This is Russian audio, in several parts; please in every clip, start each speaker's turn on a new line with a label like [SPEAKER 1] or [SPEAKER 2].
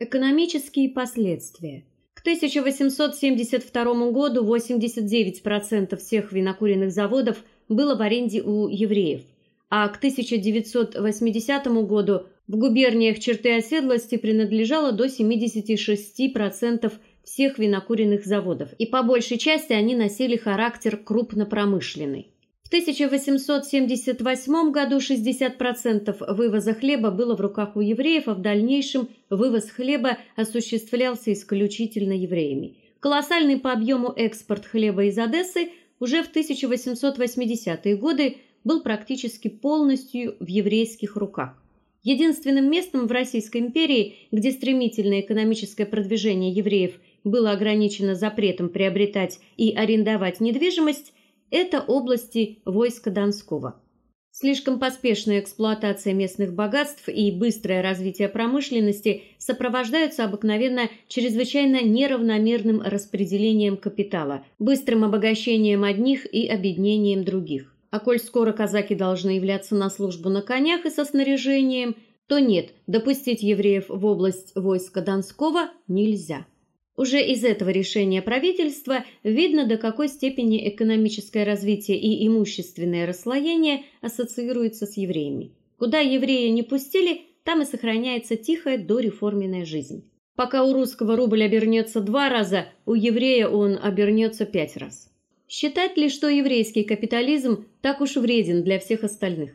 [SPEAKER 1] Экономические последствия. К 1872 году 89% всех винокуренных заводов было в аренде у евреев, а к 1980 году в губерниях черты оседлости принадлежало до 76% всех винокуренных заводов, и по большей части они носили характер крупнопромышленный. В 1878 году 60% вывоза хлеба было в руках у евреев, а в дальнейшем вывоз хлеба осуществлялся исключительно евреями. Колоссальный по объему экспорт хлеба из Одессы уже в 1880-е годы был практически полностью в еврейских руках. Единственным местом в Российской империи, где стремительное экономическое продвижение евреев было ограничено запретом приобретать и арендовать недвижимость, это области войска Донского. Слишком поспешная эксплуатация местных богатств и быстрое развитие промышленности сопровождаются обыкновенно чрезвычайно неравномерным распределением капитала, быстрым обогащением одних и обеднением других. А коль скоро казаки должны являться на службу на конях и со снаряжением, то нет, допустить евреев в область войска Донского нельзя. Уже из этого решения правительства видно, до какой степени экономическое развитие и имущественное расслоение ассоциируются с евреями. Куда еврея не пустили, там и сохраняется тихая дореформенная жизнь. Пока у русского рубль обернется два раза, у еврея он обернется пять раз. Считать ли, что еврейский капитализм так уж вреден для всех остальных?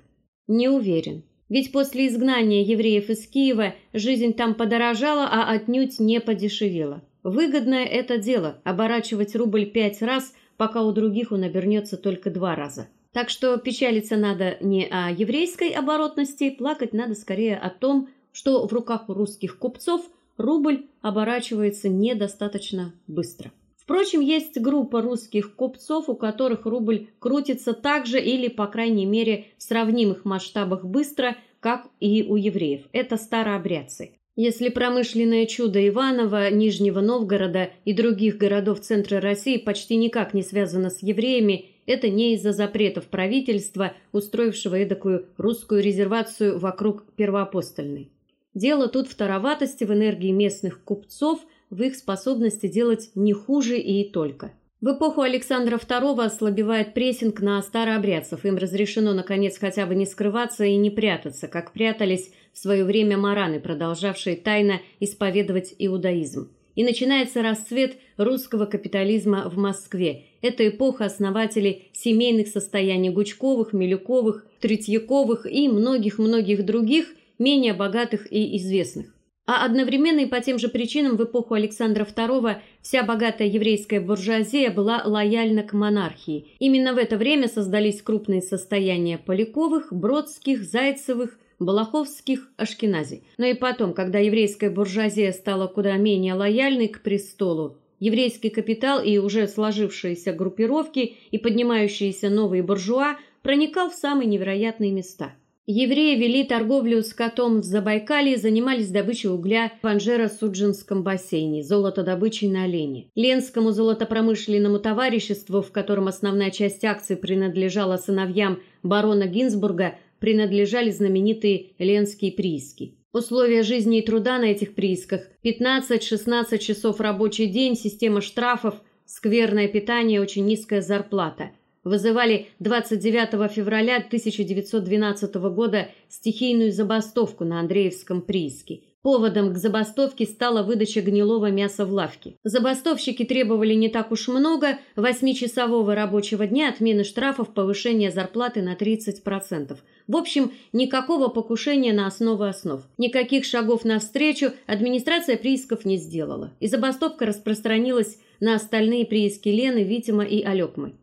[SPEAKER 1] Не уверен. Ведь после изгнания евреев из Киева жизнь там подорожала, а отнюдь не подешевела. Выгодное это дело оборачивать рубль пять раз, пока у других он обернется только два раза. Так что печалиться надо не о еврейской оборотности, плакать надо скорее о том, что в руках у русских купцов рубль оборачивается недостаточно быстро. Впрочем, есть группа русских купцов, у которых рубль крутится так же или, по крайней мере, в сравнимых масштабах быстро, как и у евреев. Это старообрядцы. Если промышленное чудо Иваново, Нижнего Новгорода и других городов центра России почти никак не связано с евреями, это не из-за запретов правительства, устроившего эдакую русскую резервацию вокруг Первоапостольной. Дело тут в тароватости, в энергии местных купцов, в их способности делать не хуже и только. В эпоху Александра II ослабевает прессинг на старообрядцев. Им разрешено наконец хотя бы не скрываться и не прятаться, как прятались в свое время мараны, продолжавшие тайно исповедовать иудаизм. И начинается расцвет русского капитализма в Москве. Это эпоха основателей семейных состояний Гучковых, Милюковых, Третьяковых и многих-многих других менее богатых и известных. А одновременно и по тем же причинам в эпоху Александра II вся богатая еврейская буржуазия была лояльна к монархии. Именно в это время создались крупные состояния Поляковых, Бродских, Зайцевых, Балаховских, Ашкенази. Но и потом, когда еврейская буржуазия стала куда менее лояльной к престолу, еврейский капитал и уже сложившиеся группировки и поднимающиеся новые буржуа проникал в самые невероятные места. Евреи вели торговлю скотом в Забайкалье, занимались добычей угля в Анжеро-Суджинском бассейне, золотодобычей на Олене. Ленскому золотопромышленному товариществу, в котором основная часть акций принадлежала сыновьям барона Гинзбурга, принадлежали знаменитые ленские прииски. Условия жизни и труда на этих приисках 15-16 часов рабочий день, система штрафов, скверное питание, очень низкая зарплата – вызывали 29 февраля 1912 года стихийную забастовку на Андреевском прииске. Поводом к забастовке стала выдача гнилого мяса в лавке. Забастовщики требовали не так уж много: восьмичасового рабочего дня, отмены штрафов, повышения зарплаты на 30%. В общем, никакого покушения на основу основ. Никаких шагов навстречу администрация приисков не сделала. И забастовка распространилась на остальные прииски Лены, Витима и Алёкмы.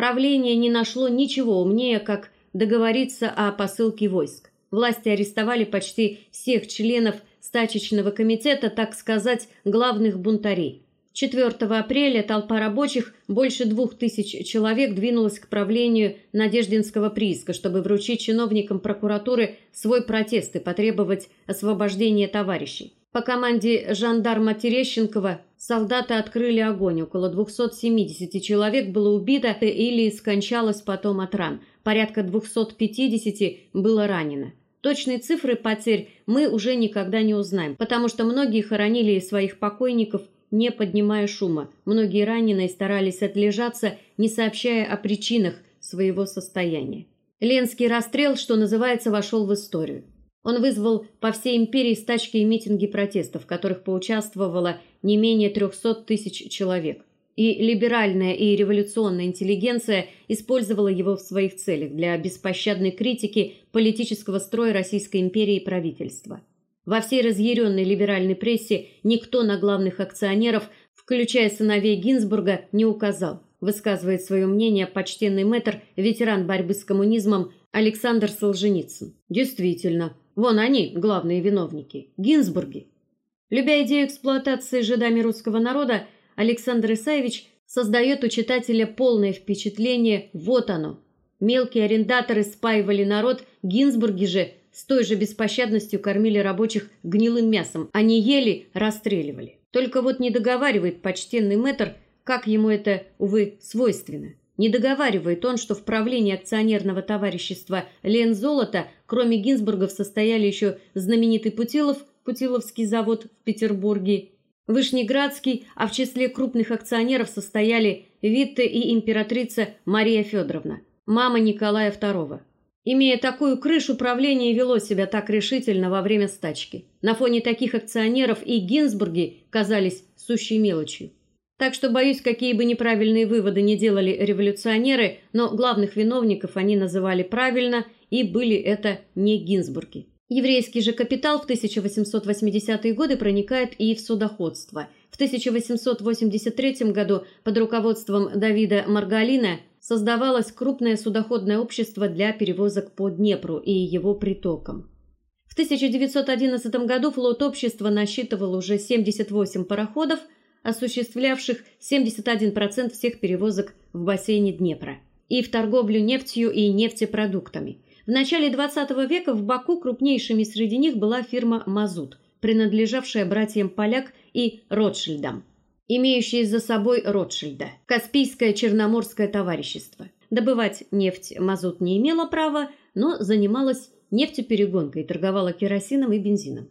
[SPEAKER 1] Правление не нашло ничего умнее, как договориться о посылке войск. Власти арестовали почти всех членов стачечного комитета, так сказать, главных бунтарей. 4 апреля толпа рабочих, больше двух тысяч человек, двинулась к правлению Надеждинского прииска, чтобы вручить чиновникам прокуратуры свой протест и потребовать освобождения товарищей. По команде жандарма Терещенкова солдаты открыли огонь. Около 270 человек было убито или скончалось потом от ран. Порядка 250 было ранено. Точные цифры потерь мы уже никогда не узнаем, потому что многие хоронили своих покойников, не поднимая шума. Многие раненые старались отлежаться, не сообщая о причинах своего состояния. Ленский расстрел, что называется, вошел в историю. Он вызвал по всей империи стачки и митинги протестов, в которых поучаствовало не менее 300 тысяч человек. И либеральная и революционная интеллигенция использовала его в своих целях для беспощадной критики политического строя Российской империи и правительства. Во всей разъяренной либеральной прессе никто на главных акционеров, включая сыновей Гинзбурга, не указал. Высказывает свое мнение почтенный мэтр, ветеран борьбы с коммунизмом Александр Солженицын. Действительно, вон они, главные виновники, Гинзбурги. Любя идею эксплуатации жидами русского народа, Александр Исаевич создает у читателя полное впечатление: вот оно. Мелкие арендаторы спаивали народ, Гинзбурги же с той же беспощадностью кормили рабочих гнилым мясом, они ели, расстреливали. Только вот не договаривает почтенный мэтр, как ему это увы свойственно. Не договаривает он, что в правлении акционерного товарищества Лензолото, кроме Гинзбургов, состояли еще знаменитый Путилов, Путиловский завод в Петербурге, Вышнеградский, а в числе крупных акционеров состояли Витте и императрица Мария Федоровна, мама Николая II. Имея такую крышу, правление вело себя так решительно во время стачки. На фоне таких акционеров и Гинзбурги казались сущей мелочью. Так что боюсь, какие бы неправильные выводы не делали революционеры, но главных виновников они называли правильно, и были это не Гинзбурги. Еврейский же капитал в 1880-е годы проникает и в судоходство. В 1883 году под руководством Давида Маргалина создавалось крупное судоходное общество для перевозок по Днепру и его притокам. В 1911 году флот общества насчитывал уже 78 пароходов, осуществлявших 71% всех перевозок в бассейне Днепра и в торговлю нефтью и нефтепродуктами. В начале XX века в Баку крупнейшими среди них была фирма Мазут, принадлежавшая братьям Поляк и Ротшильдам имеющие за собой Ротшильда, Каспийское Черноморское товарищество. Добывать нефть Мазут не имела права, но занималась нефтеперегонкой и торговала керосином и бензином.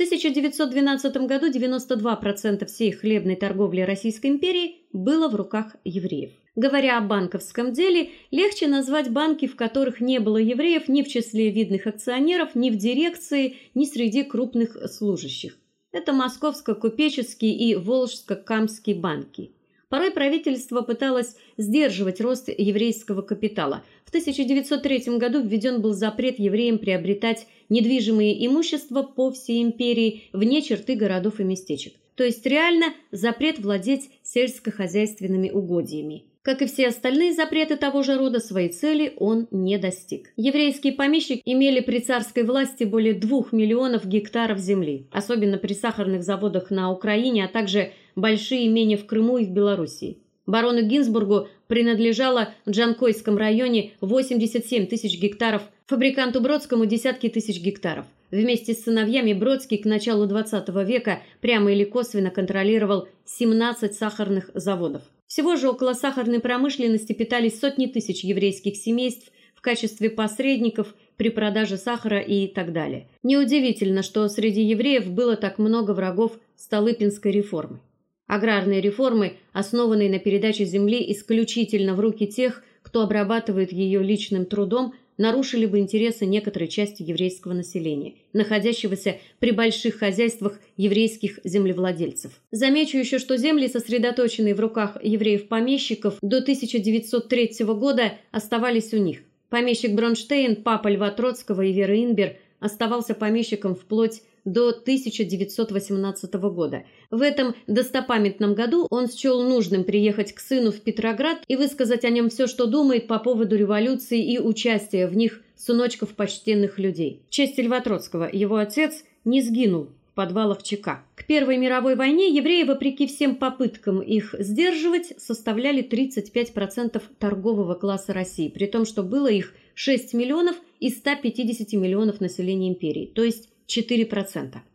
[SPEAKER 1] В 1912 году 92% всей хлебной торговли Российской империи было в руках евреев. Говоря о банковском деле, легче назвать банки, в которых не было евреев ни в числе видных акционеров, ни в дирекции, ни среди крупных служащих. Это московско-купеческий и волжско-камский банки. Порой правительство пыталось сдерживать рост еврейского капитала. В 1903 году введен был запрет евреям приобретать недвижимое имущество по всей империи вне черты городов и местечек. То есть реально запрет владеть сельскохозяйственными угодьями. Как и все остальные запреты того же рода, своей цели он не достиг. Еврейские помещики имели при царской власти более двух миллионов гектаров земли, особенно при сахарных заводах на Украине, а также большие имения в Крыму и в Белоруссии. Барону Гинзбургу принадлежало в Джанкойском районе 87 тысяч гектаров, фабриканту Бродскому десятки тысяч гектаров. Вместе с сыновьями Бродский к началу XX века прямо или косвенно контролировал 17 сахарных заводов. Всего же около сахарной промышленности питались сотни тысяч еврейских семейств в качестве посредников при продаже сахара и так далее. Неудивительно, что среди евреев было так много врагов Столыпинской реформы. Аграрные реформы, основанные на передаче земли исключительно в руки тех, кто обрабатывает ее личным трудом, нарушили бы интересы некоторой части еврейского населения, находящегося при больших хозяйствах еврейских землевладельцев. Замечу еще, что земли, сосредоточенные в руках евреев-помещиков до 1903 года, оставались у них. Помещик Бронштейн, папа Льва Троцкого и Веры Инбер, оставался помещиком вплоть до 1918 года. В этом достопамятном году он счел нужным приехать к сыну в Петроград и высказать о нем все, что думает по поводу революции и участия в них сыночков почтенных людей. В честь Льва Троцкого его отец не сгинул в подвалах ЧК. К Первой мировой войне евреи, вопреки всем попыткам их сдерживать, составляли 35% торгового класса России, при том, что было их 6 миллионов из 150 миллионов населения империи, то есть 4%.